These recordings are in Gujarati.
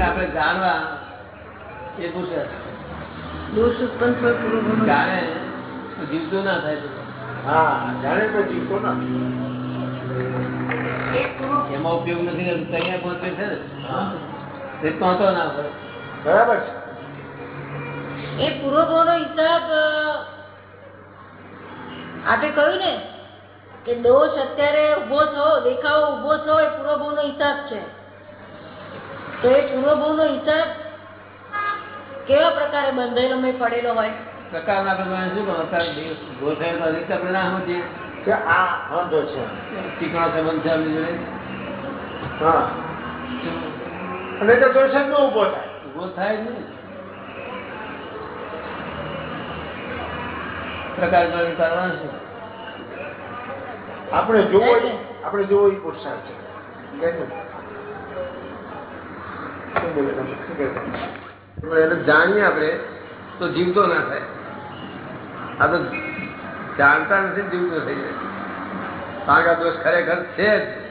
આપણે જાણવા એ પૂછે દોષ ઉત્પન્ન પૂરો જાણે તો જીવતું ના થાય હા જાણે તો ના એમાં ઉપયોગ નથી અહીંયા પહોંચે છે ને તો ના બરાબર છે. એ પૂર્વભાવનો હિસાબ આપે કહ્યું ને કે દોષ અત્યારે ઊભો થયો દેખાવો ઊભો થયો એ પૂર્વભાવનો હિસાબ છે. તો એ પૂર્વભાવનો હિસાબ કેવા પ્રકારે બંધેલો મેં પડેલો હોય? પ્રકારના પ્રમાણે શું કહો અત્યારે ઊભો થયો તો હજી આપણે ના સમજીએ કે આ વાંધો છે. ચીકણો સંબંધ છે આપણી જોડે? હા. અને તો દોષ જ ન ઊભો થાય. ઊભો થાય જ નહીં. પ્રકાર છે. આપણે જોવો આપણે જોવો એ પુરુષાર્થ છે. એને જાણીએ આપણે તો જીવતો ના થાય. આ તો જાણતા નથી જીવતો થઈ જાય. કારણ કે આ દોષ ખરેખર છે જ.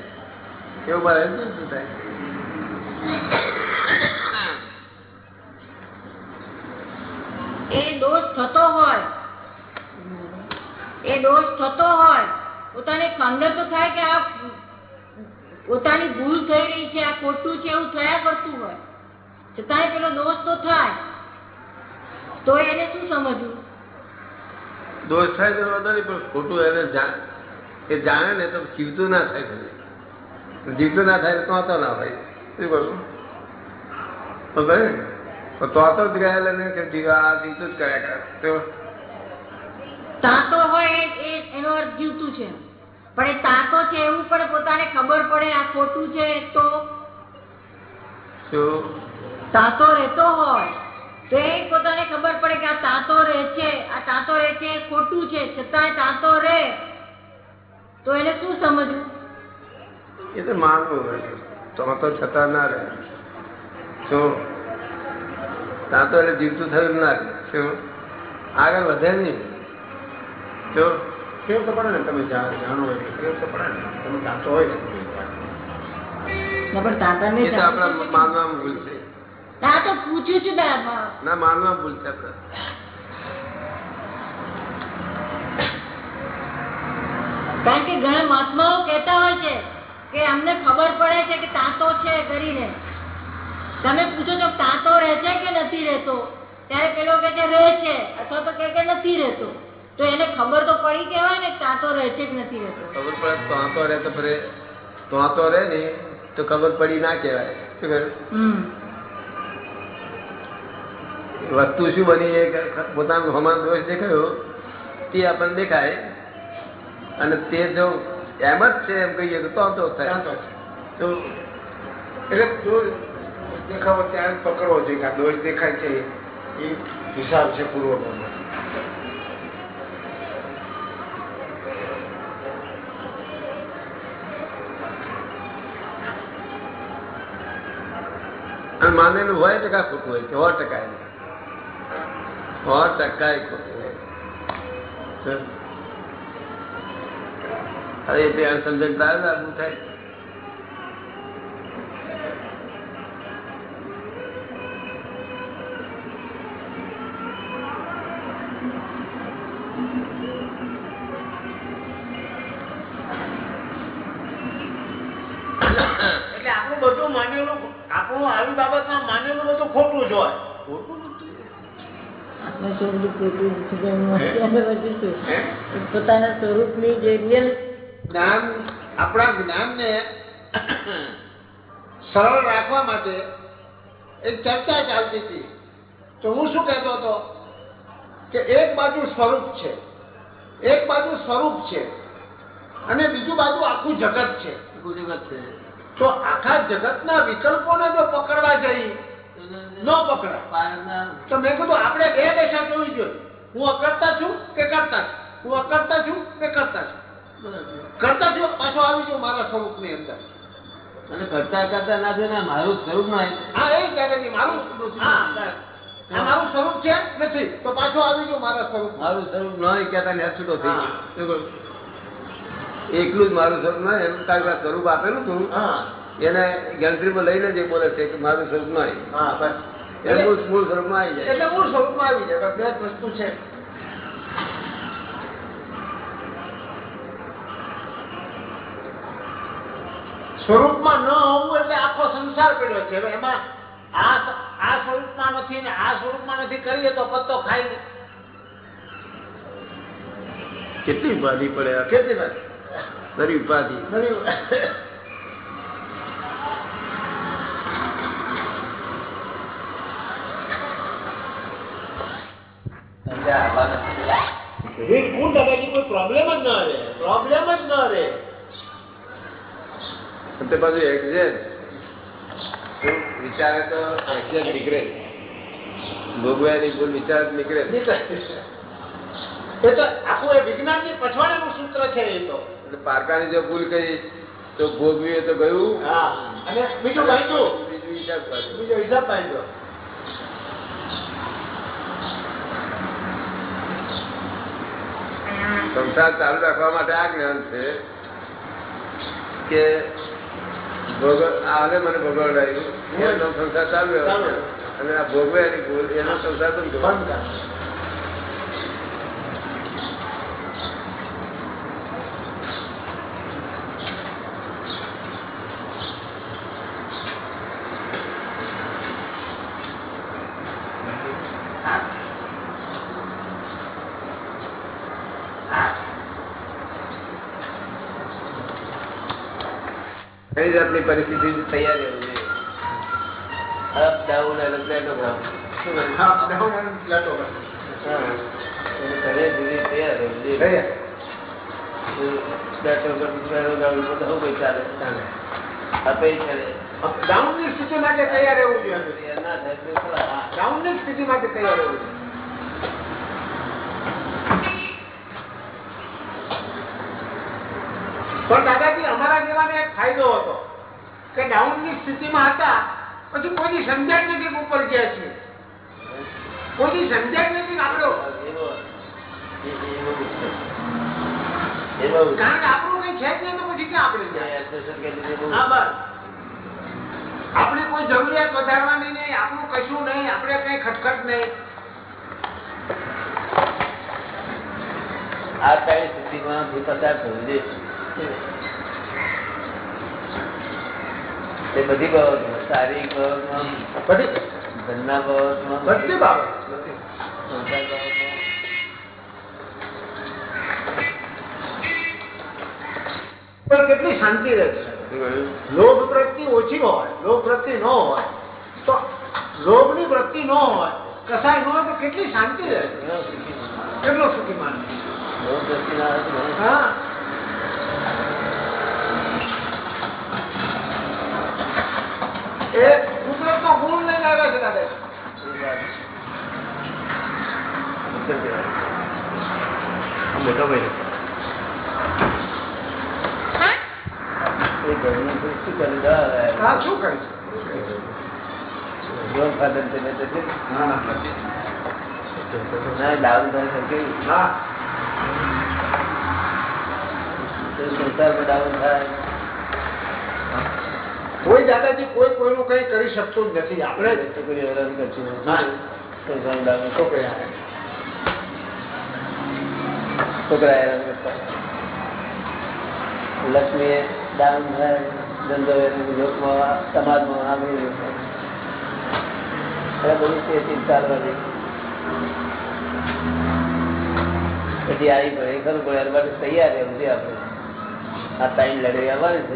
એવું મારે શું થાય. એ દોષ થતો હોય એ દોષ થતો હોય, પોતાને ખંડ તો થાય કે આ પોતાની ભૂલ થઈ રહી છે, આ ખોટું છે, એવું થયા કરતું હોય. છતાંય પેલો દોષ તો થાય. તો એને શું સમજવું? દોષ થાય તો વાંધો પણ ખોટું એને એ જાણે ને તો જીવતું ના થાય પછી જીવતું ના થાય તો તો ના ભાઈ શું કરું તો તો તો જ ગયેલા ને કે જીવા જીવતું જ કર્યા કરે. તાતો હોય એનો અર્થ જીવતું છે. પણ એ તાતો છે એવું પણ પોતાને ખબર પડે આ ખોટું છે તો? તાતો રહેતો હોય તો એ પોતાને ખબર પડે કે આ તાતો રહે છે આ તાતો રહે છે ખોટું છે છતાંય તાતો રહે. તો એને શું સમજવું? એ તો માનવું તાતો છતાં ના રહે. શું તાતો એટલે જીવતું થયું ના રહે. શું? આગળ વધે નહીં. કેવું તો પડે ને તમે જાણો એટલે કેવું તો પડે ને તમે જાણતો હોય ને તો માનવામાં ભૂલ છે. તો માનવામાં ભૂલ છે કારણ કે ઘણા મહાત્માઓ કહેતા હોય છે કે અમને ખબર પડે છે કે તાતો છે કરીને. તમે પૂછો છો તાતો રહે છે કે નથી રહેતો? ત્યારે પેલો કે છે રહે છે. અથવા તો કે કે નથી રહેતો. તો એને ખબર તો પડી કેવાય ને તાતો રહે છે કે નથી રહેતો. ખબર પડે તો તો રહે તો ફરે. તો તો રહે ને તો ખબર પડી ના કહેવાય. શું કહ્યું? વસ્તુ શું બની એ પોતાનો હમાન દોષ દેખાયો? તે આપણને દેખાય. અને તે જો એમ જ છે એમ કહીએ તો તો તો થાય તો એટલે દોષ દેખાવો ત્યારે પકડવો જોઈએ કે આ દોષ દેખાય છે એ હિસાબ છે પૂર્વભાવનો અને માનેલું હોય ટકા ખોટું હોય સો ટકા સો ટકા ખોટું હોય. હવે તે અણસમજણ થાય લાગુ થાય. આપણે શું પોતાના સ્વરૂપની જે રિયલ જ્ઞાન આપણા જ્ઞાનને સરળ રાખવા માટે એક ચર્ચા ચાલતી હતી. તો હું શું કહેતો હતો? કે એક બાજુ સ્વરૂપ છે. એક બાજુ સ્વરૂપ છે. અને બીજું બાજુ આખું જગત છે. આખું જગત છે. તો આખા જગતના વિકલ્પોને જો પકડવા જઈ ન પકડાય તો મેં કીધું આપણે બે દશા જોવી જોઈએ હું અકર્તા છું કે કરતા છું? હું અકર્તા છું કે કરતા છું? કરતા છું પાછો આવી જાઉં મારા સ્વરૂપની અંદર. અને કરતા કરતા ના છે ને મારું સ્વરૂપ ના હા એ કહે મારું મારું સ્વરૂપ છે? નથી. તો પાછો આવી ગયો મારા સ્વરૂપ મારું સ્વરૂપ ન કહેતા ને છૂટો થઈ ગયો. એકલું જ મારું સ્વરૂપ નહીં એનું તારું સ્વરૂપ આપેલું તું હા. એને ગણતરીમાં લઈને જે બોલે છે કે મારું સ્વરૂપમાં આવી મૂળ સ્વરૂપમાં આવી જાય. એટલે મૂળ સ્વરૂપમાં આવી જાય બે વસ્તુ છે. સ્વરૂપમાં ન હોવું એટલે આખો સંસાર પડ્યો છે. એમાં આ આ સ્વરૂપમાં નથી ને આ સ્વરૂપમાં નથી કરીએ તો પત્તો ખાઈ. કેટલી ઉપાધિ પડે કેટલી ઉપાધિ. ઘણી દાદાજી કોઈ પ્રોબ્લેમ જ ન રહે. પ્રોબ્લેમ જ ન રહે. તે પાછું એક્ઝેક્ટ વિચારે તો એક્ઝેક્ટ નીકળે. ભોગવાયની ભૂલ વિચાર નીકળે. એ તો આખું એ વિજ્ઞાનની પછવાડાનું સૂત્ર છે એ તો. એટલે પારકાની જો ભૂલ કરી તો ભોગવી તો ગયું. હા. અને બીજું બીજું હિસાબ બીજો હિસાબ બાંધ્યો સંસાર ચાલુ રાખવા માટે આ જ્ઞાન છે કે આને મને ભોગવડાયું એનો સંસાર ચાલુ. અને આ ભોગવે એની ભૂલ એનો સંસાર બંધ કર્યો. બંધ કર કઈ જાતની પરિસ્થિતિ તૈયાર રહેવું જોઈએ અપ ડાઉન અને પ્લેટોગ્રામ શું કહ્યું? હા ડાઉન અને પ્લેટો બસ. હા. એટલે ઘરે સુધી તૈયાર રહેવું જોઈએ. રહે. પ્લેટોગ્રામ, પ્લેટોગ્રામ ઉપર માટે તૈયાર રહેવું જોઈએ તૈયાર ના થાય તો ડાઉનની સ્થિતિ માટે તૈયાર રહેવું જોઈએ. પણ દાદાજી અમારા જેવાને એક ફાયદો હતો. કે ડાઉનની સ્થિતિમાં હતા પછી કોઈ સમજાય નથી ઉપર ગયા છે. કોઈ સમજાય નથી આપણે કારણ આપણું કઈ છે જ નહીં તો પછી ક્યાં આપણે હા બસ. આપણી કોઈ જરૂરિયાત વધારવાની નહીં આપણું કશું નહીં આપણે કઈ ખટખટ નહીં. આ ત્રણ સ્થિતિમાં પસાર થવું જોઈએ તે બધી બાબતમાં શારીરિક બાબતમાં બધી ધનના બાબતમાં બધી બાબત બધી. સંસાર બાબતમાં પણ કેટલી શાંતિ રહે છે શું કહ્યું? લોભ વૃત્તિ ઓછી હોય લોભ વૃત્તિ ન હોય તો લોભની વૃત્તિ ન હોય કસાય ન હોય તો કેટલી શાંતિ રહે છે ઘણો સુખી છે. કેટલો સુખી માનસ બહુ દ્રષ્ટિ ના આવે તો ઘણો હા એ કુદરતનો ગુણ લઈને આવ્યા છે દાદા મોટો ભાઈ શું કરે સંસારમાં ડાઉન થાય. કોઈ દાદાજી કોઈ કોઈનું કઈ કરી શકતું જ નથી. આપણે છોકરી હેરાન કરતી. હેરાન કરતા. ધંધો સમાજમાં બધું પછી આવી પડે ખરું પડે તૈયાર રહેવું છે આપણે. આ ટાઈમ લડી આવવાની છે.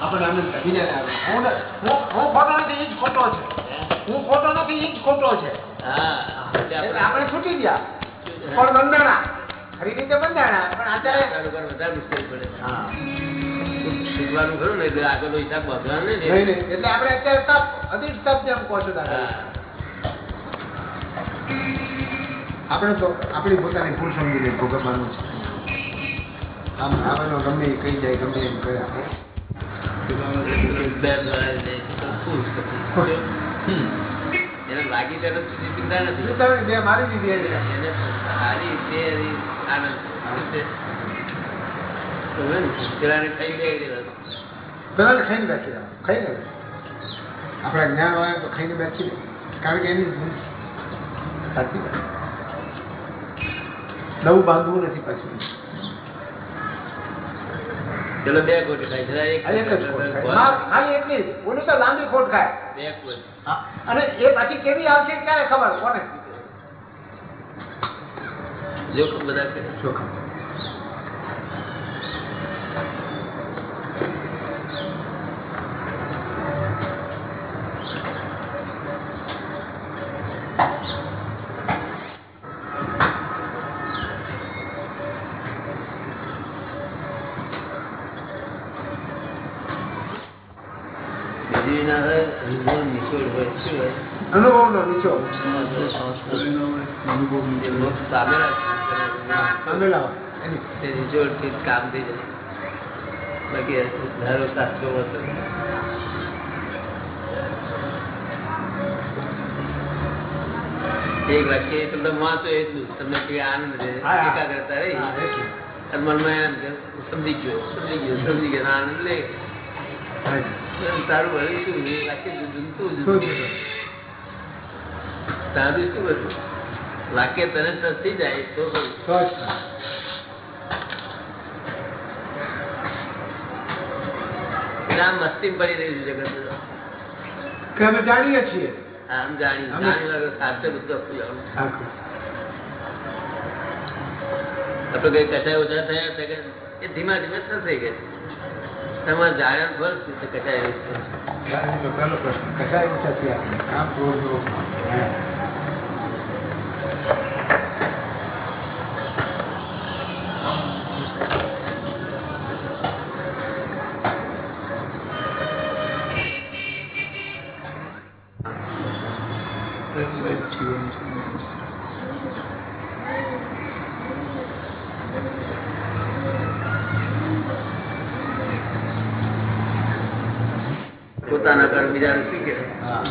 આપણને એને થાય બહુ આવે હું ખોટો નથી જ ખોટો છે. આપણે આપણે છૂટી ગયા. પણ બંધાણા ખરી રીતે બંધાણા પણ અત્યારે વધારે મુશ્કેલી પડે હા. શીખવાનું ખરું ને એટલે આગળનો હિસાબ બાંધવાનો નહીં ને. એટલે આપણે અત્યારે તપ અધિક તપ જેમ કહો છો દાદા આપણે તો આપણી પોતાની ભૂલ સમજીને ભોગવવાનું છે. આમ આવેલો ગમે એ કહી જાય ગમે એમ કહે આપણે. લાગી સુધી ચિંતા નથી. બે મારી દીધી એને. સારી તે એની આનંદ. શું છે? તો હોય ને, પેલાને ખાઈ લે એ વાત. પેલાને ખાઈને બેસી જાવ ખાઈને બેસ આપણા જ્ઞાન વાળા તો ખાઈને બેસી દે કારણ કે એની જ ભૂલ છે. સાચી વાત નવું બાંધવું નથી પાછું પેલો બે કોટી ખાય છે એક આ એક જ ખોટ ખાય માર ખાલી એટલી જ ઓલું તો લાંબી ખોટ ખાય બે કોટી હા, અને એ પાછી કેવી આવશે ક્યારે ખબર કોને જોખમ બધા કરે જોખમ હોય અનુભવનો નીચો તમને કઈ આનંદ રહે. એકાગ્રતા મનમાં સમજી ગયો સમજી ગયો સમજી ગયો આનંદ લે તારું શું? વાક્ય? તારું શું બધું વાક્ય તને સસ્તી જાય તો મસ્તી પડી રહ્યું છે જગત અમે જાણીએ છીએ. આમ જાણી જાણી લાગે સાચે બધું. આપણે કઈ કચાય ઓછા થયા ધીમા ધીમે થશે કે? તમારે જાણ્યા ફળ શું છે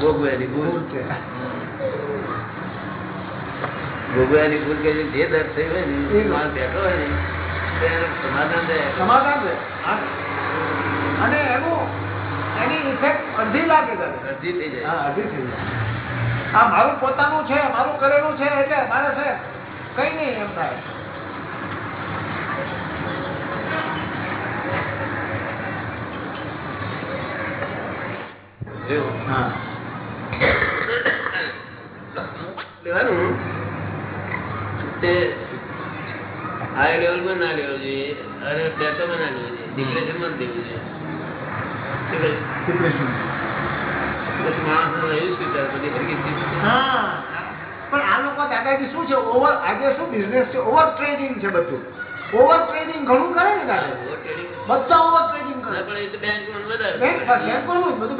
કે ભૂલ. કે જે દર થઈ હોય ને એ માણસ બેઠો હોય ને સમાધાન થાય સમાધાન છે અને એનું એની ઇફેક્ટ અડધી લાગે અડધી થઈ જાય. અડધી થઈ જાય. આ મારું પોતાનું છે મારું કરેલું છે એટલે મારે છે કઈ નહીં એમ થાય. જો. હા. લેવાનું તે હાઈ લેવલમાં ના લેવું જોઈએ. અને પ્લેટોમાં ના લેવું જોઈએ. ડિપ્રેશનમાં લેવું જોઈએ. ડિપ્રેશન પછી માણસને શું બધી પણ આ લોકો દાદાજી શું છે? ઓવર આજે શું બિઝનેસ છે? ઓવર ટ્રેડિંગ છે બધું. ઓવર ટ્રેડિંગ ઘણું કરે ને બધા ઓવર ટ્રેડિંગ કરે. પણ એ તો વધારે બેંક. બધું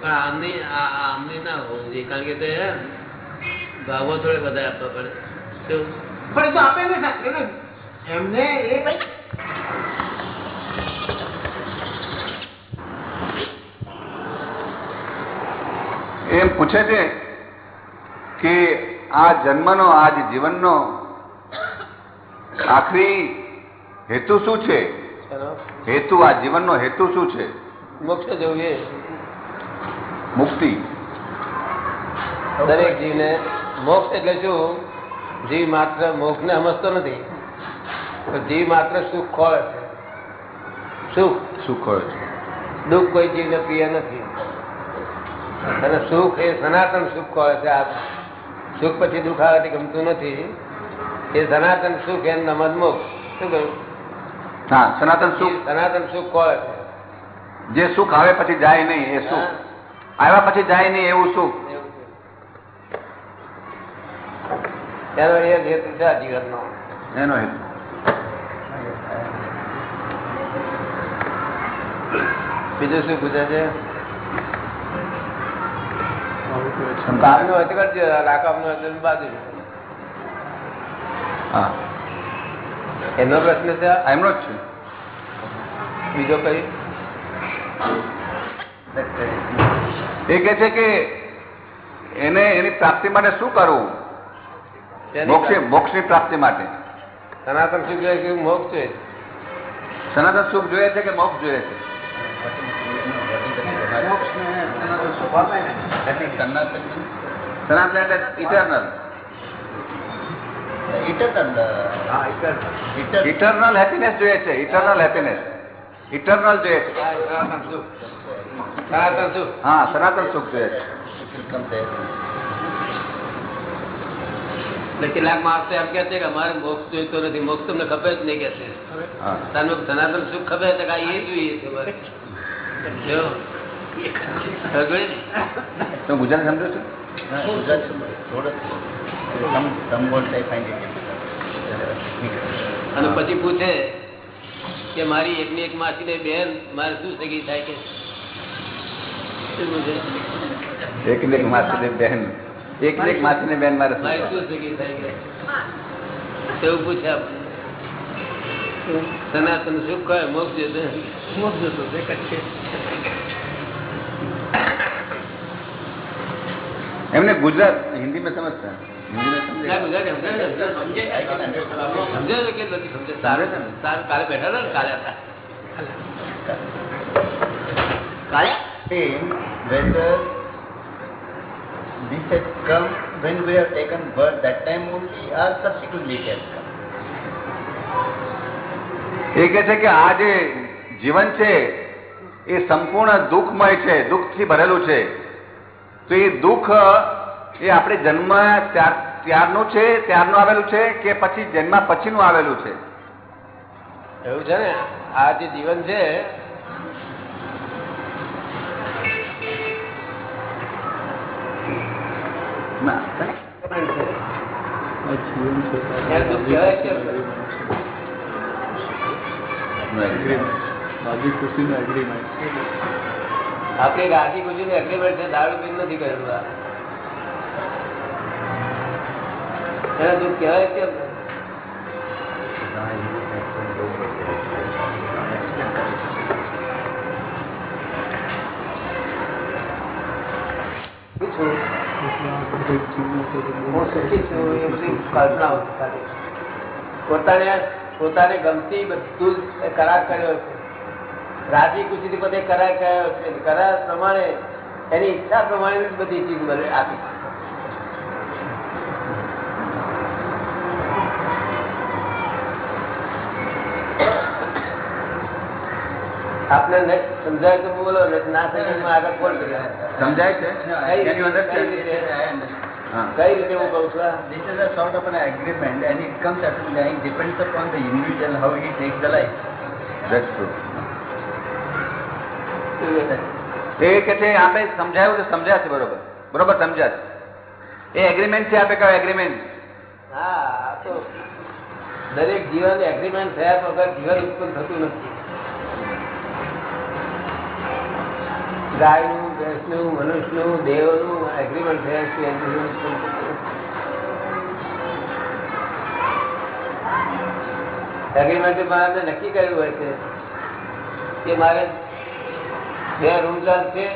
પણ આમની આમની ના હોવું જોઈએ. કારણ કે તે ભાવો થોડે વધારે આપવા પડે. પણ એ તો આપે ને એમને એ એમ પૂછે છે કે આ જન્મનો આજ જીવનનો આખરી હેતુ શું છે? હેતુ આ જીવનનો હેતુ શું છે? મોક્ષ જવું એ મુક્તિ. દરેક જીવને મોક્ષ એટલે શું? જીવ માત્ર મોક્ષને સમજતો નથી જીવ માત્ર સુખ ખોળે છે. સુખ? સુખ હોય છે. દુઃખ કોઈ જીવને પ્રિય નથી. અને સુખ એ સનાતન સુખ ખોળે છે. આ સુખ પછી દુઃખ આવે તે ગમતું નથી. એ સનાતન સુખ એમ નમદ મોક્ષ શું કહ્યું? હા સનાતન સુખ. સનાતન સુખ કોણ જે સુખ આવે પછી જાય નહીં એ સુખ. આવ્યા પછી જાય નહીં એવું સુખ એવું છે. એનો એ હેતુ છે આ જીવનનો. એનો હેતુ. બીજું શું પૂછે છે? કરજો ના બાજુ. હા. એનો પ્રશ્ન છે? એમનો જ છે. બીજો કઈ? એ કે છે કે એને એની પ્રાપ્તિ માટે શું કરવું? મોક્ષની પ્રાપ્તિ માટે. સનાતન સુખ જોઈએ કે મોક્ષ જોઈએ? સનાતન સુખ જોઈએ છે કે મોક્ષ જોઈએ છે? સનાતન એટલે ઇટરનલ ઇટરનલ હેપીનેસ જોઈએ છે ઇટરનલ હેપીનેસ ઇટરનલ જોઈએ છે. સનાતન સુખ. હા સનાતન સુખ જોઈએ છે. એટલે કેટલાક માણસો એમ કે છે કે અમારે મોક્ષ જોઈતો નથી. મોક્ષ તમને ખબર જ નહીં કે છે. તને સનાતન સુખ ખબર છે કે એ જોઈએ ને? તો ગુજરાતી સમજો છો? અને પછી પૂછે કે મારી એકની એક માસી ને બેન મારે શું સગી થાય કે? પૂછે? એક ને એક માસી બેન. એક એક માછી ને બેન મારે એવું પૂછ્યા સનાતન સુખ હોય મોક્ષ જતો મોક્ષ જતો એક જ છે. એમને ગુજરાત હિન્દી માં સમજતા. Same, whether this has come when we have taken birth that time only or subsequently it has come. એ કે છે કે આ જે જીવન છે એ સંપૂર્ણ દુઃખમય છે દુઃખથી ભરેલું છે. તો એ દુઃખ એ આપણે જન્મ ત્યાર ત્યારનું છે ત્યારનું આવેલું છે કે પછી જન્મ પછીનું આવેલું છે? એવું છે ને? આ જે જીવન છે ના. એને દુઃખ કહેવાય આપણે રાજી ખુશી નું એગ્રીમેન્ટ છે, દારૂ પીને નથી કરેલું દુઃખ કહેવાય કેમ પોતાને ગમતી બધું જ કરાર કર્યો છે. રાજી ખુશીથી બધે કરાર કર્યો છે. કરાર પ્રમાણે એની ઈચ્છા પ્રમાણે બધી ચીજ મને આપી આપણે આપને ન સમજાય તો બોલો ના સમજાય આગળ કોણ કરે સમજાય છે કઈ રીતે? હા. કઈ રીતે હું કહું છું? This is a sort of an agreement and it comes at the line depends upon the individual how he takes the life. That's true. એ કે છે આપે સમજાયું તો સમજ્યા છે બરોબર બરોબર સમજ્યા છે એ એગ્રીમેન્ટ છે આપે કયો એગ્રીમેન્ટ હા તો દરેક જીવન એગ્રીમેન્ટ થયા વગર જીવન ઉત્પન્ન થતું નથી ગાયનું ભેંસનું મનુષ્યનું દેવનું એગ્રીમેન્ટ થયા છે એગ્રીમેન્ટ મારે નક્કી કર્યું હોય છે કે મારે બે રૂમ છે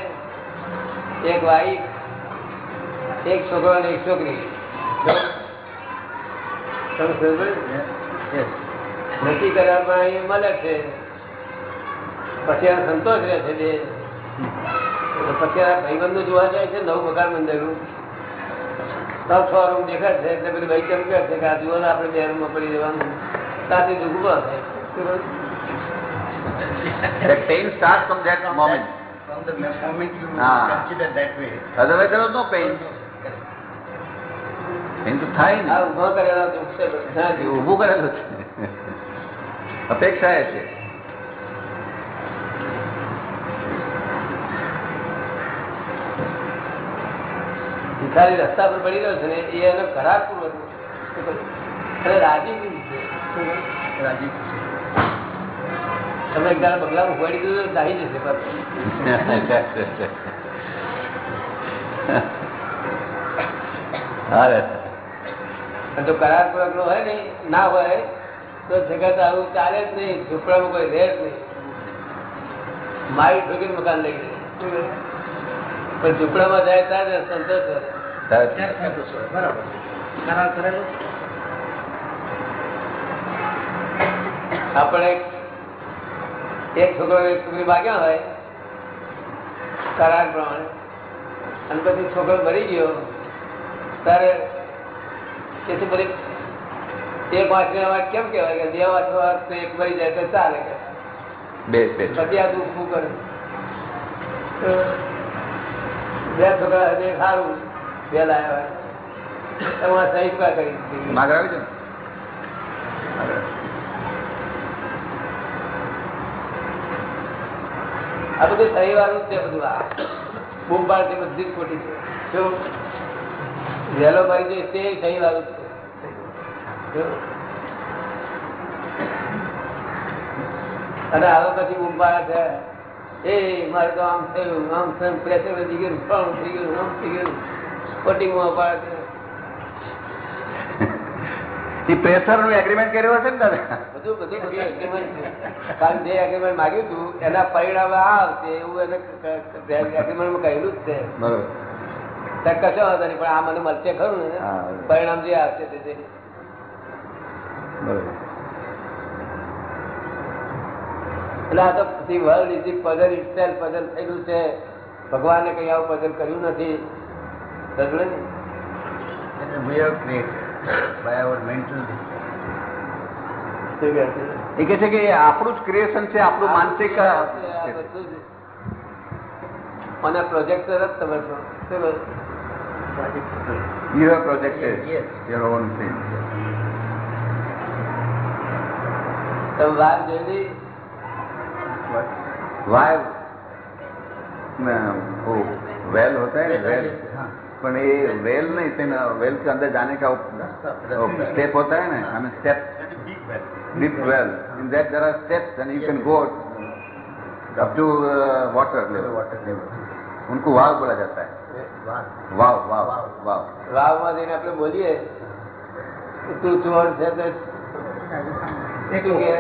એક વાઈફ એક છોકરો અને એક છોકરી. નક્કી અહીં મળે છે. પછી સંતોષ રહે છે એટલે પછી આ ભાઈબંધો જોવા જાય છે નવું મકાન બંધાયું તો છ રૂમ દેખાય છે એટલે પેલું ભાઈ કેમ કહે છે કે આ જુઓ આપણે બે રૂમમાં પડી જવાનું ત્યાંથી દુઃખ થાય શું The pain starts from that moment. From the moment you Ah. consider that way. Otherwise there was no pain. Correct. તો થાય ને આ ઊભા કરેલા દુઃખ છે બધા એ ઊભું અપેક્ષા એ છે ભિખારી રસ્તા પર પડી રહ્યો છે ને એ એને ખરાબ પૂર્વક અને રાજી બી છે. રાજીવ તમે એક દાડા બંગલામાં ઉપાડી દીધું તો દાહી જશે પાછું. અરે કરાર પૂર્વક નો હોય ને ના હોય તો જગત આવું ચાલે જ નહીં ઝૂંપડામાં કોઈ રહે જ નહીં. મારી ઠોકીને મકાન લઈ જાય પણ ઝૂંપડામાં જાય ત્યારે સંતોષ આપણે એક છોકરો એક છોકરી ભાગ્યા હોય કરાર પ્રમાણે અને પછી છોકરો મરી ગયો ત્યારે કે છે બધી એક વાંચવા વાત કેમ કહેવાય કે બે વાંચવા વાત તો એક મરી જાય તો ચાલે કે? બે બે. પછી આ દુઃખ શું કરે? તો બે છોકરા સારું. બે લાયા હોય સહી કરી. માગર આવી છે આ બધું સહી જ છે બધું આ. બૂમ પાડતી બધી જ ખોટી છે. જો વહેલો મરી જાય તે સહી વાળું છે. અને હવે પછી બૂમ પાડે છે. એ મારે તો આમ થયું આમ થયું પ્રેશર વધી ગયું પણ થઈ ગયું આમ થઈ ગયું. ખોટી મોં પાડે એ પ્રેશરનું એગ્રીમેન્ટ કર્યો હશે ને દાદા? બધું બધું બધું છે. કારણ જે agreement માંગ્યું હતું એના પરિણામે આ આવશે એવું એને agreement કહેલું જ છે. બરોબર. કશો વાંધો નહીં પણ આ મને મળશે ખરું ને. પરિણામ જે આવશે તે. બરોબર. એટલે આ તો puzzle થયેલું છે. ભગવાને કઈ આવું puzzle કર્યું નથી? છે? કે આપણું જ ક્રિએશન છે આપણું માનસિક અને પ્રોજેક્ટર જ તમે છો. You have projected your own તમે વાવ જોઈ વાવ? વેલ હોતા હે વેલ है ना वेल हाँ पर ये वेल नहीं थे ना वेल के अंदर जाने का स्टेप होता है ना हमें step deep well in that there are steps and you can go up to uh, water level water level उनको वाव बोला जाता है wow वाव वाव वाव વાવમાં જઈને આપણે બોલીએ કે તું ચોર છે તો શું કે?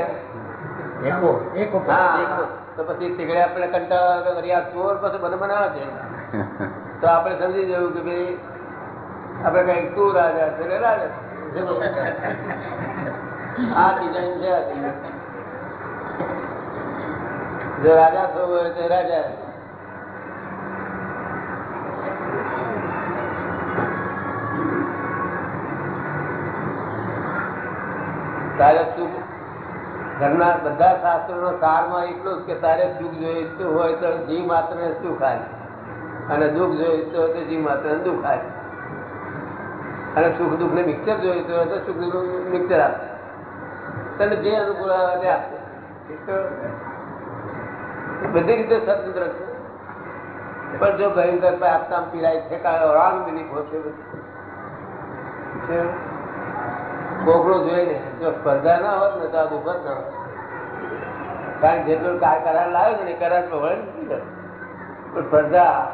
echo echo હા તો પછી તીગડે આપણે કંટાળો આવે કે વળી આ ચોર પછી મને બનાવે છે તો આપણે સમજી જવું કે ભાઈ, આપણે કઈ તું રાજા છે રાજા આ ડિઝાઇન છે જો રાજા થવું હોય તો રાજા તારે સુખ ઘરના બધા શાસ્ત્રો નો સારમાં એટલું જ કે તારે સુખ જોઈતું હોય તો જીવ માત્ર સુખ આલે અને દુઃખ જોયું તો જીવ માત્ર દુઃખ આવે અને સુખ દુઃખ ને મિક્સર જોયું તો સુખ દુઃખ મિક્સર આપે. તને જે અનુકૂળ આવે તે આપે. બધી રીતે સ્વતંત્ર છે. પણ જો ભયંકર આપતા પીડાય છે કારણ બિલીફ હોય છે. કોકડો જોઈને જો સ્પર્ધા ના હોત ને તો આ દુઃખ જ ના હોત. કારણ કે જેટલો કાર- કરાર લાવ્યો ને એ કરાર જતો. પણ સ્પર્ધા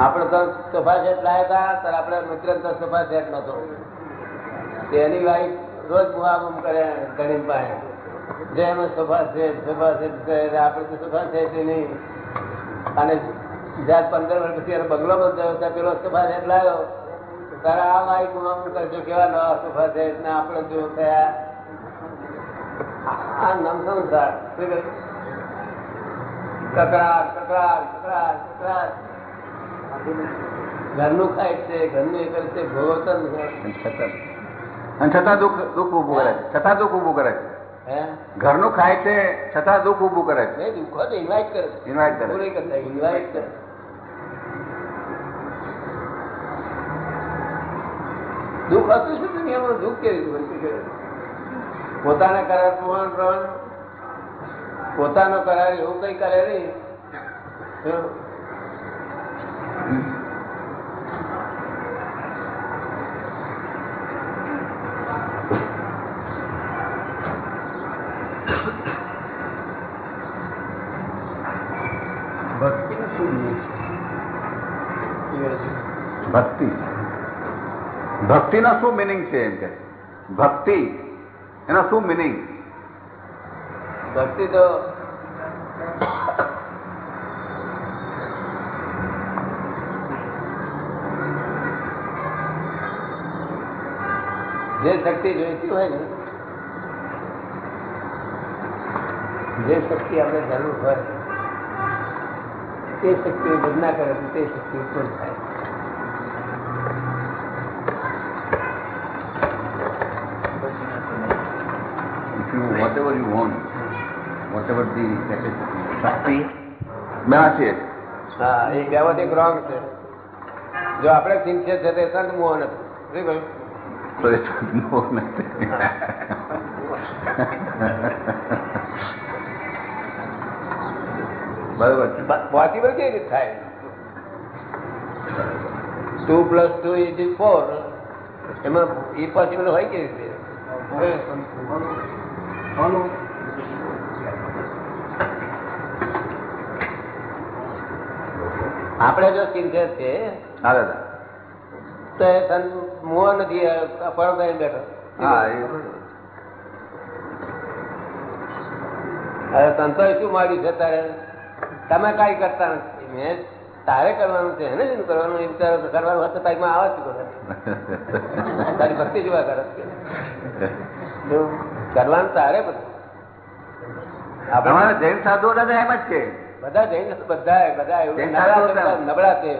આપણે તો સોફા સેટ લાવ્યા હતા, ત્યારે આપણે મિત્ર સોફા સેટ નતો. તેની વાઈફ રોજ મુહામુમ કરે ઘણી પાસે જે એમાં સોફા સેટ સોફા સેટ કરે આપણે તો સોફા સેટ નહીં. અને જ્યારે પંદર વર્ષ પછી એનો બંગલો બંધાયો ત્યાં પેલો સોફા સેટ લાવ્યો તારા આ વાઈફ મુહામુમ કરજો, કેવા નવા સોફા સેટ ને આપણે જો થયા. આ નમ સંસાર? કકડાટ કકડાટ કકડાટ કકડાટ ઘરનું ખાય છે ઘરનું એ કરે છે. ભોગવતા છતાં અને છતાં દુઃખ દુઃખ ઊભું કરે છે. છતાં દુઃખ ઊભું કરે છે. ઘરનું ખાય છે છતાં દુઃખ ઊભું કરે છે. દુઃખો તો ઇન્વાઇટ કરે છે. કરે. કરતા ઇન્વાઇટ કરે દુઃખ હતું શું દુનિયામાં દુઃખ કેવી રીતે પોતાના કરાર પ્રમાણ પ્રમાણ પોતાનો કરાર એવું કઈ કરે નહીં? ભક્તિનો શું મિનિંગ છે એમ કે? ભક્તિ. એના શું મિનિંગ ભક્તિ તો જે શક્તિ જોઈતી હોય ને, જે શક્તિ આપણે જરૂર હોય, તે શક્તિ બદના કરે તે શક્તિ ઉત્પન્ન થાય. Whatever want, whatever the capacity, બેનાશી હા એ બેમાં રોંગ છે. જો આપણે સિન્સિયર છે તે સંત મોહન હતું. શું કહ્યું? બરોબર છે. પોસિબલ કેવી રીતે થાય? Two plus two it is four એમાં ઇમ્પોસિબલ પોસિબલ હોય કેવી રીતે? આપણે જો સિન્સિયર છે હા દાદા તો એ સંત મોહ નથી ફળ કરી બેઠો. હા એ. હવે સંતો શું માગ્યું છે તારે? તમે કઈ કરતા નથી. મેં તારે કરવાનું છે ને કરવાનું. એ વિચાર કરવાનું હોય તો તારીમાં આવે જ તારી ભક્તિ જોવા કરે કરવાનું તારે બધું. આપણે જૈન સાધુઓ દાદા એમ જ કે. બધા છો, બધા બધા એવું નબળા છે,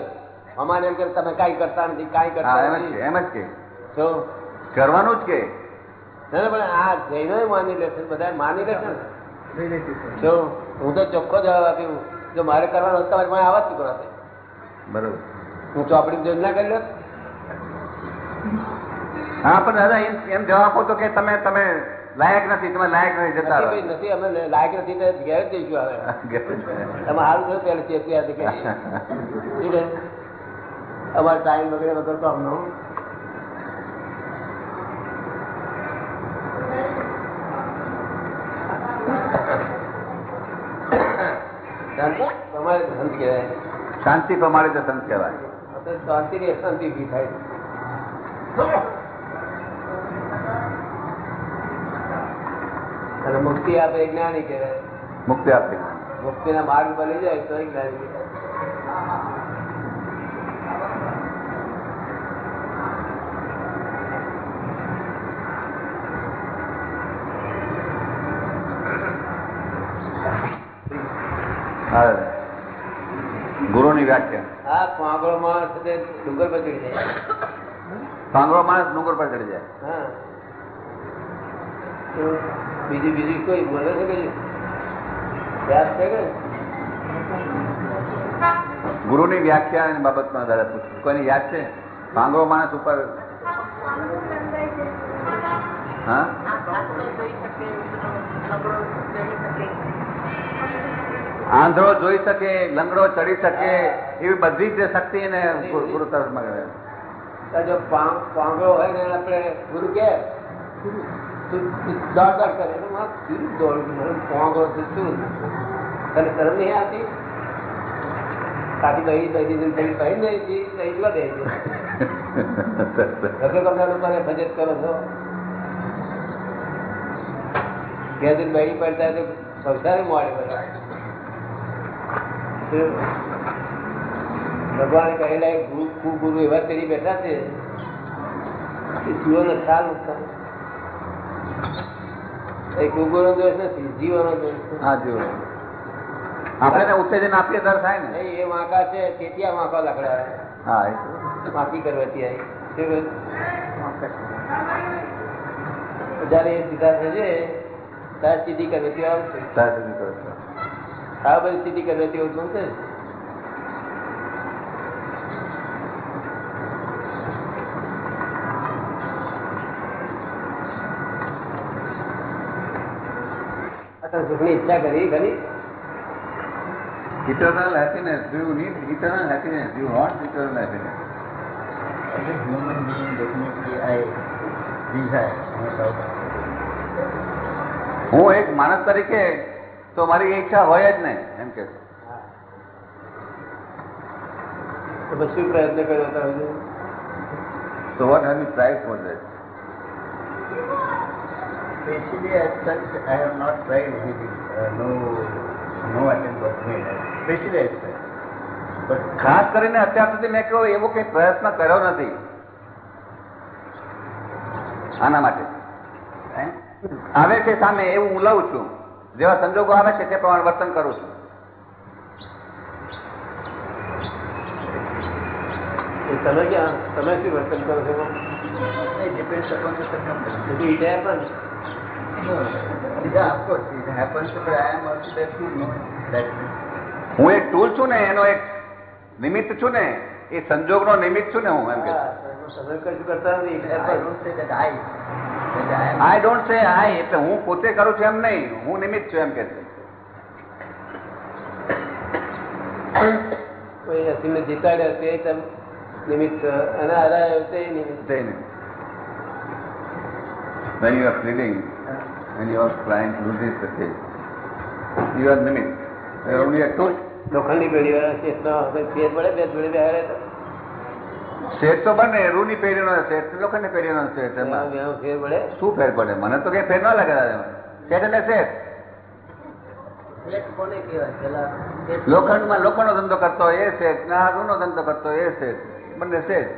અમારે એમ કે તમે કાંઈ કરતા નથી કાંઈ કરતા નથી. એમ જ કે. શું? કરવાનું જ કે. પણ આ જઈને માની લેશે બધા માની લેશે શું? હું તો ચોખ્ખો જવાબ આપ્યું જો મારે કરવાનું હોત તમારે પણ આવા જ કરો બરોબર. હું ચોપડી જોઈ ના કરી લો હા પણ દાદા એમ એમ જવાબ આપો તો કે તમે તમે લાયક નથી તમે લાયક નથી જતા નથી અમે લાયક નથી તો ઘેર જઈશું હવે. તમે સારું થયું પેલા ચેતી હતી કે અમારે ટાઈમ વગેરે વગર તો અમને શાંતિ? પ્રમાણે તો સંત કહેવાય. શાંતિ શાંતિની અશાંતિ ઊભી થાય. અને મુક્તિ આપે જ્ઞાની કહેવાય મુક્તિ આપે મુક્તિ ના માર્ગ પર લઈ જાય તો જ્ઞાની ગુરુ હા. ગુરુની વ્યાખ્યા. આ પાંગળો માણસ ડુંગર પર ચડી જાય. પાંગળો માણસ ડુંગર પર ચડી જાય. હા. બીજી બીજી કોઈ બોલે છે કે યાદ છે કે? ગુરુની વ્યાખ્યા એની બાબતમાં દાદા પૂછું કોઈને યાદ છે? પાંગળો માણસ ઉપર હા? આંધળો જોઈ શકે લંગડો ચડી શકે એવી બધી જ શક્તિ એને ગુરુ તરફમાં જો પાંગળો હોય ને આપણે ગુરુ કે દોડ દોડ કરે ઘેર બહેરી પડતા તો સંસારે મળે બધા ભગવાને કહેલા ગુરુ એવા તેરી બેઠા છે કે ને ખ્યાલ એ કુગુરનો દોષ નથી જીવોનો દોષ છે હા જો આપણે ઉત્તેજન આપીએ ત્યારે થાય ને. એ વાંકા છે વાંકા હા વાંકી કરવાથી આવી? જયારે એ સીધા થશે ત્યારે સીધી કરવાથી આવશે. છો. આ બધી સીધી કરવાથી ઉત્પન્ન થશે સુખની ઈચ્છા કરી ખરી Eternal happiness. Do you need eternal happiness? Do you want eternal happiness? As a human being, definitely I desire, no doubt. હું એક માણસ તરીકે તો મારી એ ઈચ્છા હોય જ નહીં એમ કે. તો પછી પ્રયત્ન કર્યો હતો? So what have you tried for that? Especially as such, I have not tried anything. Uh, no, no attempt was made. Especially as such. But ખાસ કરીને અત્યાર સુધી મેં કહ્યું એવો કઈ પ્રયત્ન કર્યો નથી આના માટે આવે છે સામે એવું હું લઉં છું જેવા સંજોગો આવે છે તે પ્રમાણે વર્તન કરું છું એ તમે ક્યાં તમે શું વર્તન કરો છો હું એક ટૂલ છું ને એનો એક નિમિત્ત છું ને એ સંજોગનો નિમિત્ત છું ને હું એમ કે. આઈ ડોન્ટ સે આઈ એટલે હું પોતે કરું છું એમ નહીં. હું નિમિત્ત છું એમ કે કોઈ અસીમને જીતાડ્યો તે તમ નિમિત્ત અને હરાયો તે નિમિત્ત you are when your client loses the case you are limit. you are only a two. લોખંડી પેઢી વાળા પડે બે જોડે શેઠ તો બને રૂની પેઢીનો શેઠ લોખંડ પેઢી નો શેઠ એમાં. ફેર પડે. શું ફેર પડે? મને તો કઈ ફેર ન લાગે. શેઠ એટલે શેઠ. લોખંડ કોને લોખંડ નો ધંધો કરતો એ શેઠ ના રૂનો ધંધો કરતો એ શેઠ. બંને શેઠ.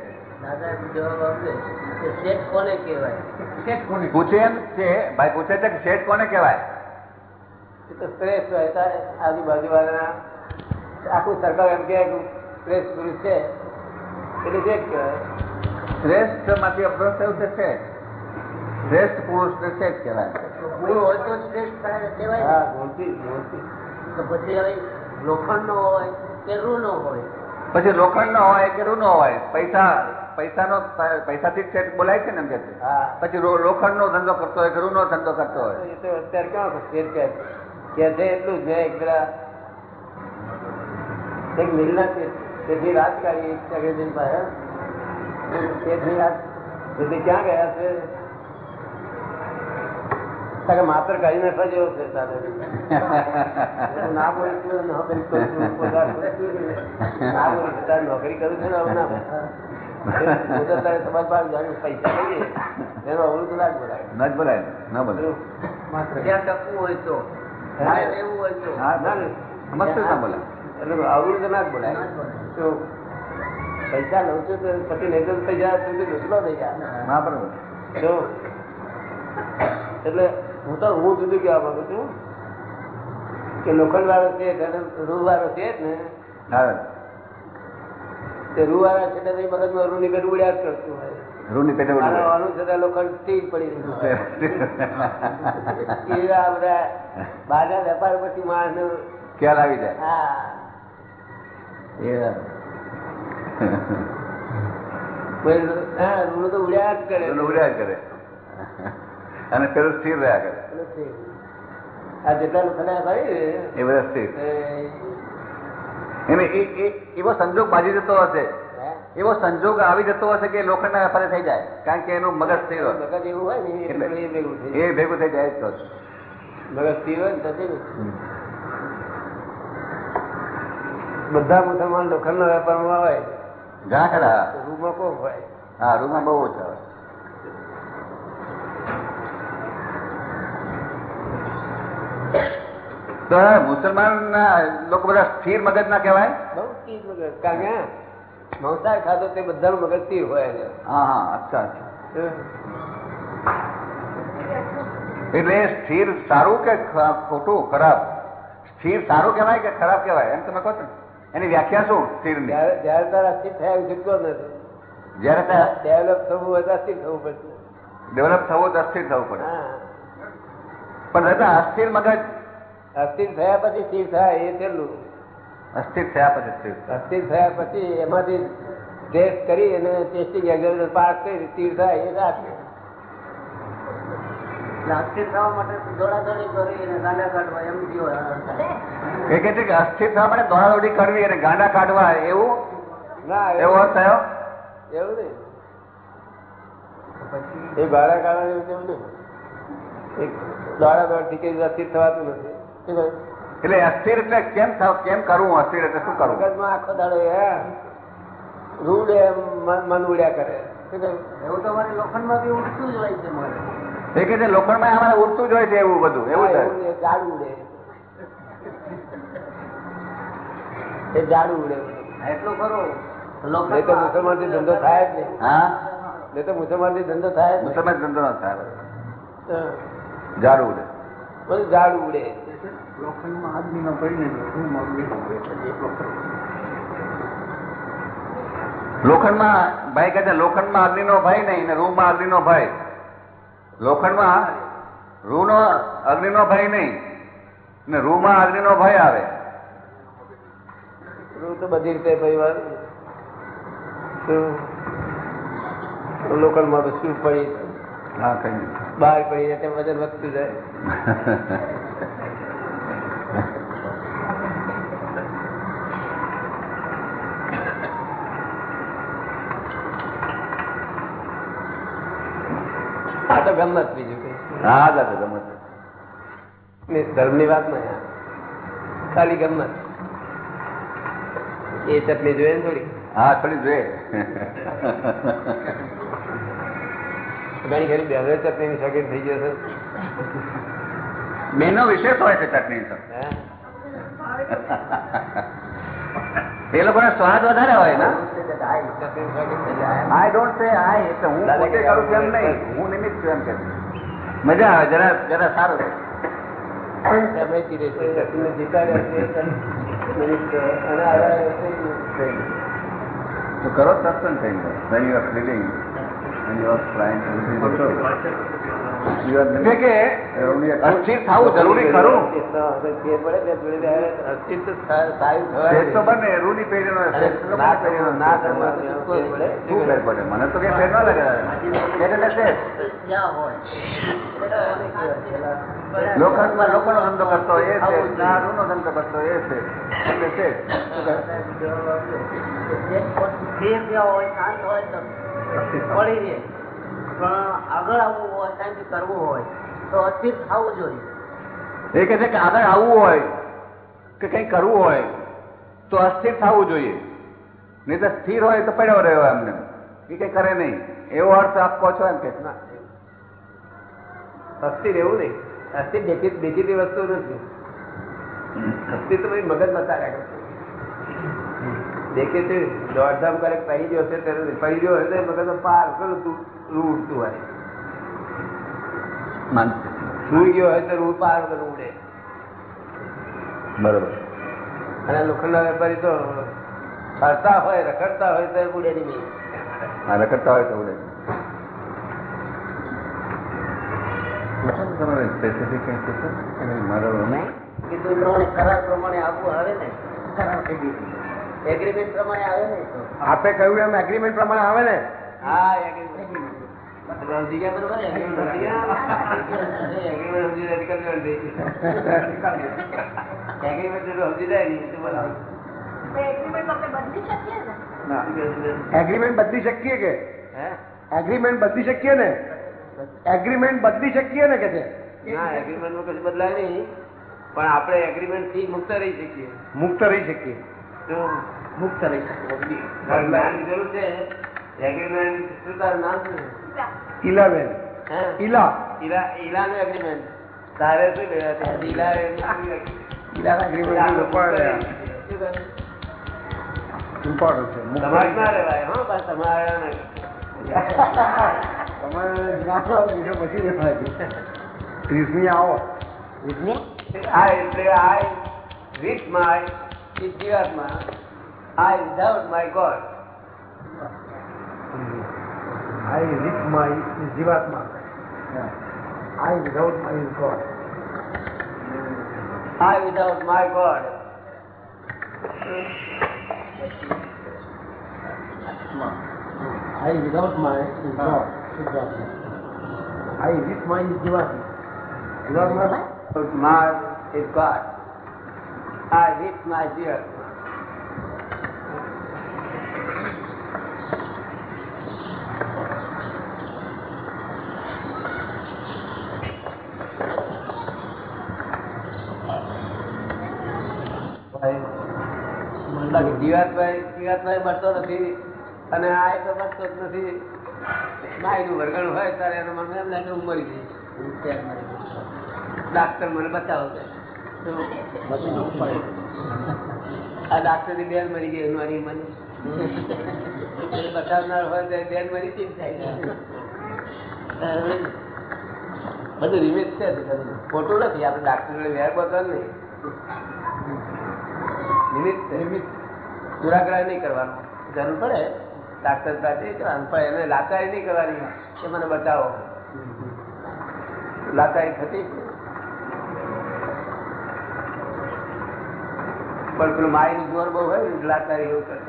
શેઠ કોને કહેવાય? પૂછે એમ છે ભાઈ પૂછે છે કે શેઠ કોને કહેવાય? તો શ્રેષ્ઠ હોય આજુબાજુ વાળા આખું સરકાર એમ કે શ્રેષ્ઠ પુરુષ છે એટલે જે જ કહેવાય. શ્રેષ્ઠમાંથી અપરોચ થયું છે. શેઠ શ્રેષ્ઠ પુરુષ ને શેઠ કહેવાય. ગુણ હોય તો શ્રેષ્ઠ કહેવાય હા ગુણથી ગુણથી તો પછી હવે લોખંડ નો હોય કે રૂ નો હોય? પછી લોખંડ નો હોય કે રૂનો હોય પૈસા પૈસા નો પૈસાથી જ સેટ બોલાય છે ને એમ કે પછી લોખંડ નો ધંધો કરતો હોય કે રૂનો ધંધો કરતો હોય? એ તો અત્યારે ક્યાં શેર કે કે છે એટલું જ એક પેલા એક મિલના તે- તેથી રાત કાઢી ચક્રજીન પાસે તેથી રાત તેથી ક્યાં ગયા છે? તારે માત્ર કરી નાખવા જેવો છે તારે. ના બોલીશું નોકરી કરું છું. ના તારે નોકરી કરું છું ને હવે ના તારે પાસે જાણ્યું પૈસા લઈએ એનો અવળું ના જ બોલાય. ન જ બોલાય ને, ન બોલાય ત્યાં ટકવું હોય તો હા. હોય તો. હા ના, ના. સમજતું જ ના બોલાય. એટલે ના જ બોલાય. તો પૈસા લઉં છું તો પછી નહીં તો પૈસા સુધી ઢોકલો થઈ જાય હા બરોબર. તો એટલે હું તો હું જુદું કેવા માંગુ છું. કે લોખંડ વાળો છે રૂ વાળો છે જ ને. તે રૂ વાળા છે એટલે મગજમાં રૂની પેટ ઉડ્યા જ કરતું હોય. પેટે લોખંડ પડી રહ્યું એ આ બધા બહારના વેપાર પછી માણસ ખ્યાલ આવી જાય. હા. એ કોઈ હા રૂ તો ઉડ્યા જ કરે. ઉડ્યા જ કરે. અને પેલું સ્થિર રહ્યા કરે. આ જેટલા લોકોને ભાઈ એ બધા સ્થિર. એવો સંજોગ બાજી જતો હશે. એવો સંજોગ આવી જતો હશે કે લોખંડ ના વેપારે થઈ જાય. કારણ કે એનું મગજ સ્થિર હોય. મગજ એવું હોય ને એ ભેગું થઈ જાય. તો. મગજ સ્થિર હોય ને ને. બધા મુસલમાન લોખંડના વેપારમાં હોય. ઘણા ખરા. રૂમો કોક હોય. હા રૂમમાં બહુ ઓછા હોય. તો મુસલમાન લોકો બધા સ્થિર મગજ ના કહેવાય? બહુ સ્થિર મગજ. કારણ કે માંસાહાર ખાધો તે બધાનું મગજ સ્થિર હોય છે. હા હા અચ્છા અચ્છા. એટલે સ્થિર સારું કે ખોટું ખરાબ? સ્થિર સારું કહેવાય કે ખરાબ કહેવાય? એમ તમે કહો છો એની વ્યાખ્યા શું સ્થિરની? જ્યારે જ્યારે તારા સ્થિર થયા છૂટકો નથી. જયારે ડેવલપ થવું હોય તો અસ્થિર થવું પડશે. ડેવલપ થવું તો અસ્થિર થવું પડે. પણ દાદા અસ્થિર મગજ અસ્થિર થયા પછી સ્થિર થાય એ છેલ્લું. અસ્થિર થયા પછી સ્થિર અસ્થિર થયા પછી એમાંથી ટેસ્ટ કરી અને ટેસ્ટિંગ એક્ઝામિનેશન પાસ કરી સ્થિર થાય એ રાખે અસ્થિર થવા માટે દોડાદોડી કરી અને ગાંડા કાઢવા એમ એ કહે છે કે અસ્થિર થવા માટે દોડાદોડી કરવી અને ગાંડા કાઢવા એવું? ના એવો થયો? એવું નહીં. એ ગાડા કાઢવા એવું નહીં. એક દાડા દોડથી કે અસ્થિર થવાતું નથી? એટલે અસ્થિર એટલે કેમ કેમ કરવું અસ્થિર એટલે શું કરવું? મગજમાં આખો દાડો હે. રૂડ મન મન ઉડ્યા કરે. એવું તો મારે લોખંડમાં બી ઉડતું જ હોય છે મારે. એ કે છે લોખંડમાં અમારે ઉડતું જ હોય છે એવું બધું એવું છે ઉડે એ ઝાડ ઉડે. એટલું ખરો. નહીં તો મુસલમાનથી ધંધો થાય જ નહીં. હા? નહીં તો મુસલમાનથી ધંધો થાય મુસલમાન ધંધો ના થાય. ઝાડ ઉડે. બધું ઝાડ ઉડે. લોખંડમાં આદમીમાં પડીને માં લોખંડમાં ભાઈ કહે છે લોખંડમાં અગ્નિનો ભય નહીં ને રૂમાં અગ્નિનો ભય લોખંડમાં રૂનો અગ્નિનો ભય નહીં ને રૂમાં અગ્નિનો ભય આવે. રૂ તો બધી રીતે પરિવાર લોકલમાં તો શું પડી? હા કઈ. બહાર પડી જાય વજન વધતું જાય. આ તો ગમત બીજું કઈ. હા દાદા ગમત. ધર્મની વાત નહીં ખાલી ગમત. એ ચટણી જોઈએ ને થોડી? હા થોડી જોઈએ. ઘણી ઘણી બે ચટણી ની શોખીન થઈ ગયો છે. બેનો વિશેષ હોય છે ચટણી તો લોકો ના સ્વાદ વધારે હોય ને? આઈ ડોન્ટ સે આઈ એટલે હું પોતે કરું છું એમ નહીં. હું નિમિત્ત છું એમ કે. મજા આવે જરા જરા સારું કરો સત્સંગ થઈ ગયો when you are feeling when you કે અસ્થિર થવું જરૂરી ખરું. તો બને રૂની પડે? મને તો કઈ ફેર ના લાગે. લોખંડમાં લોકોનો ધંધો કરતો એ છે. ના રૂનો ધંધો કરતો એ છે. એટલે હોય શાંત હોય તો પડી રહે. પણ આગળ આવવું હોય કાંઈક કરવું હોય તો અસ્થિર થવું જોઈએ. એ કહે છે કે આગળ આવવું હોય કે કંઈક કરવું હોય તો અસ્થિર થવું જોઈએ. નહીં તો સ્થિર હોય તો પડ્યો રહ્યો એમને. એ કઈ કરે નહીં. એવો અર્થ આપો છો એમ કે. અસ્થિર એવું નહીં. અસ્થિર દેખી દેખીતી વસ્તુ નથી. અસ્થિર તો ભાઈ મગજ બતાવ્યા કરે દેખે છે દોડધામ કરે પડી ગયો છે પડી ગયો તો મગજ પાર કરું તું રૂ ઉડતું હોય. સુઈ ગયો હોય તો રૂ પાર ઉડે. બરોબર. અને લોખંડના વેપારી તો ફરતા હોય રખડતા હોય તો ઉડે નહીં હા રખડતા હોય તો ઉડે તમારે સ્પેસિફિક મારો કીધું પ્રમાણે કરાર પ્રમાણે આવવું આવે ને કરાર થઈ એગ્રીમેન્ટ પ્રમાણે આવે ને આપે કહ્યું એમ એગ્રીમેન્ટ પ્રમાણે આવે ને? હા એગ્રીમેન્ટ ને? બદલી શકીએ કે? હે? એગ્રીમેન્ટ બદલી શકીએ ને? એગ્રીમેન્ટ બદલી શકીએ ને કે છે? એગ્રીમેન્ટમાં કશું બદલાય નહીં. પણ આપણે એગ્રીમેન્ટથી મુક્ત રહી શકીએ. મુક્ત રહી શકીએ. તો મુક્ત રહી શકે તારું નામ જરૂર છે. એગ્રીમેન્ટ શું તારું નામ શું ઇલેવન હે? ઇલા ઈલા ઈલાનું એગ્રીમેન્ટ તારે શું લેવા છે? ઈલા agreement. ઇલા એગ્રીમેન્ટ લોકો શું કરે? ઇમ્પોર્ટન્ટ છે મુક્ત તમારે ના રહેવાય હો બસ તમારે નહીં. તમારે જ્ઞાન આવો બીજો પછી રહેવાય. ત્રીસમી આવો. આ એટલે I without my God. I with my Jivatma. I without my God. I without my God. I without my God. I with my Jivatma. Without my God. My God. I with my Jivatma. જીવાતભાઈ જીવાતભાઈ મળતો નથી અને આ તો મળતો જ નથી. માયનું વરગણ હોય ત્યારે એનું મને એમ લાગે હું મરી જઈશ. ડાક્ટર મને બચાવો આ ડાક્ટરની બેન મરી ગઈ એનું આની મને બચાવનાર હોય તો બેન મરી ચીજ થાય બધું રિમિત છે ખોટું નથી. આપણે ડાક્ટર વેર બતાવ નહીં નિમિત્ત છે. દુરાગ્રહ નહીં કરવાનો. જરૂર પડે, ડાક્ટર પાસે પણ એને લાચારી નહીં કરવાની. એ મને બતાવો. લાચારી થતી? પણ પેલું માયનું જોર બહુ હોય ને લાચારી એવું કરે.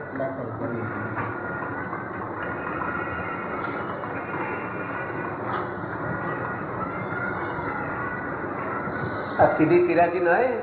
આ સીધી તિરાજી ન હોય?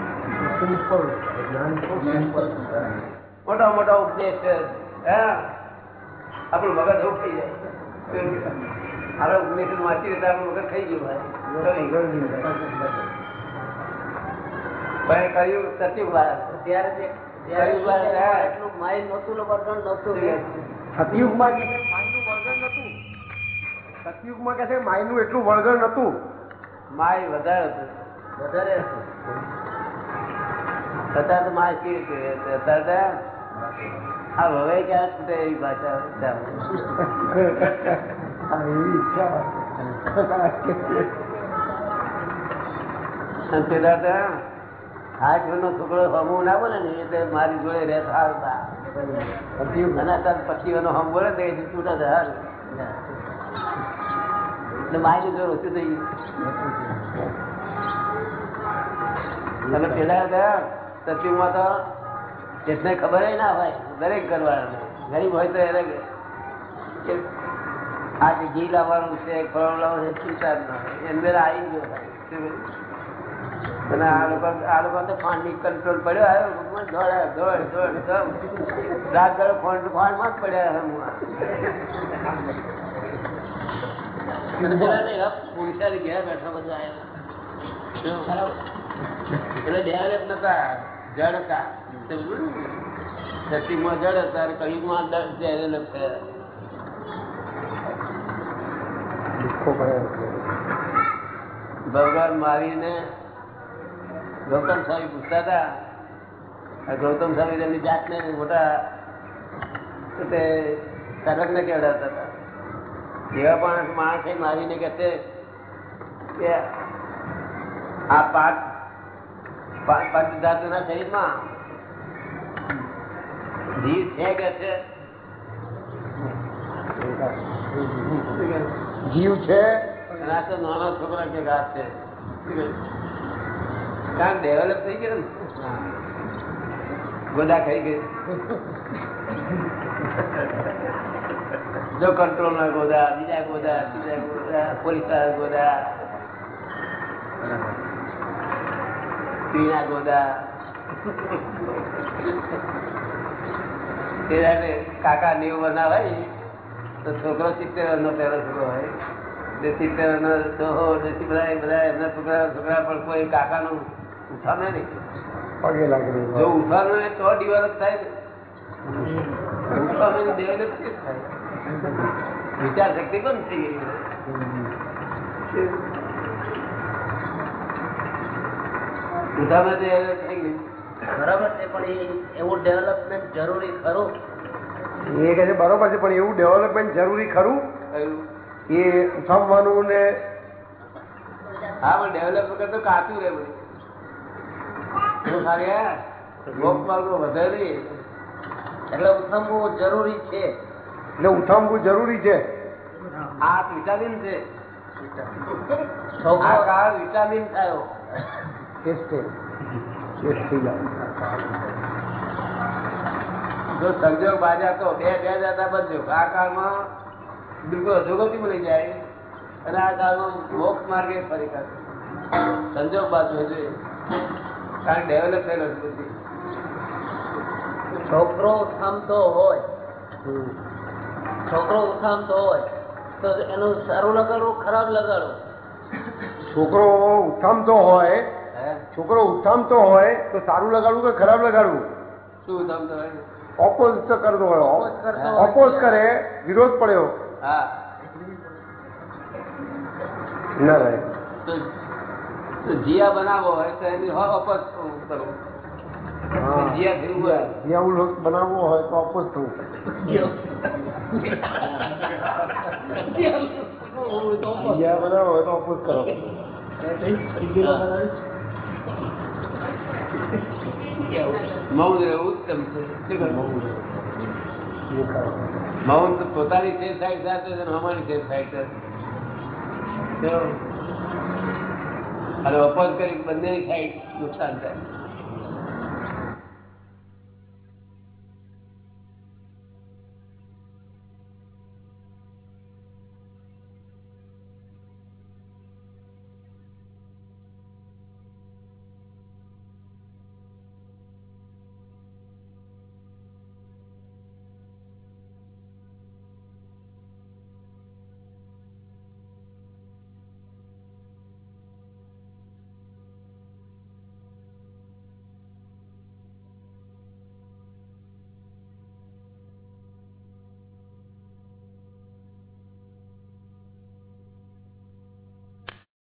આમ ક્યાંક બેસાડો. મોટા મોટા ઉપદેશ હા? આપણું મગજ એવું થઈ જાય. હાલો ઉપદેશ વાંચી રીતે આપણું મગજ થઈ ગયું ભાઈ. કહ્યું સત્યુગ ત્યારે જે ત્યારે શું છે, એટલું માઇન્ડ નહોતું ને વર્તન નહોતું. સતયુગમાં કે છે સતયુગમાં કે છે માયનું એટલું વળગણ નતું માય વધારે હતું. વધારે છતાં તો માય કેવી છે અત્યારે આ હવે ક્યાં છૂટે એવી ભાષા તો આઠ ના ને મારી જોડે રહે ના. હમ બોલે તો એ છૂટા હારું. એટલે મારી ઓછું થઈ ગયું પેલા હતા સત્યુગમાં તો જેટને ખબર ના હોય દરેક ઘરવાળાને. ગરીબ હોય તો એને કે આજે ઘી લાવવાનું છે, ફળ લાવવાનું છે ચિંતા જ ના હોય? એ અંદર આવી ગયો ભાઈ. શું કહ્યું? અને આ લોકો આ લોકો તો ફાંડની કંટ્રોલ પડ્યો, આવ્યો દોડ દોડ દોડ દોડ. રાત દાડો ફોન ફાંડમાં જ પડ્યા હમ અને પેલા ને હપ પુરુષારી ઘેર બેઠા બધા આવ્યા. એટલે ડેવલપ નતા. જડ હતા. સતીમાં જડ હતા કયુગમાં ડેવલપ થયા ભગવાન મારીને ગૌતમ સ્વામી પૂછતા હતા. ગૌતમ સ્વામી તેમની જાતને મોટા તે સર્વજ્ઞ કેવડાવતા હતા. એવા પણ માણસે મારીને કહેતે કે આ પાંચ પાંચ ધાતુના શરીરમાં? જીવ છે કે છે? જીવ છે? નાનો છોકરા કે ઘાત છે. કારણ ડેવલપ થઈ ગયો ને? ગોદા ખાઈ ગઈ. જો કંટ્રોલ ના ગોદા બીજા ગોદા બીજા ગોદા પોલીસ ગોદા. સ્ત્રીના ગોદા. કાકા નેવું વર્ષના હોય તો છોકરો સિત્તેર વર્ષનો પહેલો છોકરો હોય. સિત્તેર વર્ષનો બધા બધા એમના છોકરા છોકરા પણ કોઈ કાકાનું ઉઠાવે નહીં પગે લાગી જો ઉઠવાનું હોય તો ડેવલપ થાય ને. ઉઠવાનું ડેવલપ થાય. વિચાર શક્તિ બંધ થઈ ગઈ ઉઠામાં ડેવલપ થઈ ગયું બરાબર છે પણ એવું ડેવલપમેન્ટ જરૂરી ખરું? એ કહે છે બરોબર છે પણ એવું ડેવલપમેન્ટ જરૂરી ખરું? એ સમવાનું ને હા પણ ડેવલપ વગર તો કાચું રહે બધું. વધે નહીં. એટલે ઉથમવું જરૂરી છે. એટલે ઉઠાવવું જરૂરી છે. આ વિટામિન છે. વિટામિન થયો. જો સંજોગ બાજા તો બે બે દાદા બનજો. આ કાળમાં બિલકુલ અધોગતિ મળી જાય. અને આ કાળમાં મોક્ષ માર્ગે ફરી સંજોગ બાજુ જોઈએ. કારણ ડેવલપ થયેલો છે છોકરો ઉથમતો હોય. છોકરો ઉથમતો હોય તો એનું સારું લગાડવું ખરાબ લગાડવું. છોકરો ઉઠામતો હોય છોકરો ઉઠામતો હોય તો સારું લગાડવું કે ખરાબ લગાડવું? શું સમજો હોય? ઓપોઝ કરતો હોય. ઓપોઝ કરે વિરોધ પડ્યો. હા. ના રહે. જીયા બનાવો હોય તો એની હોય ઓપોઝ કરવું. જીયા થયું હોય. જ્યાં બનાવવો હોય તો ઓપોઝ થવું. જીયા બનાવવો હોય તો ઓપોઝ કરો. મૌન રહેવું ઉત્તમ છે? મૌન પોતાની સેફ સાઈડ સાથે અમારી સેફ સાઈડ સાથે અને અપોઝ કરી બંનેની સાઈડ નુકસાન થાય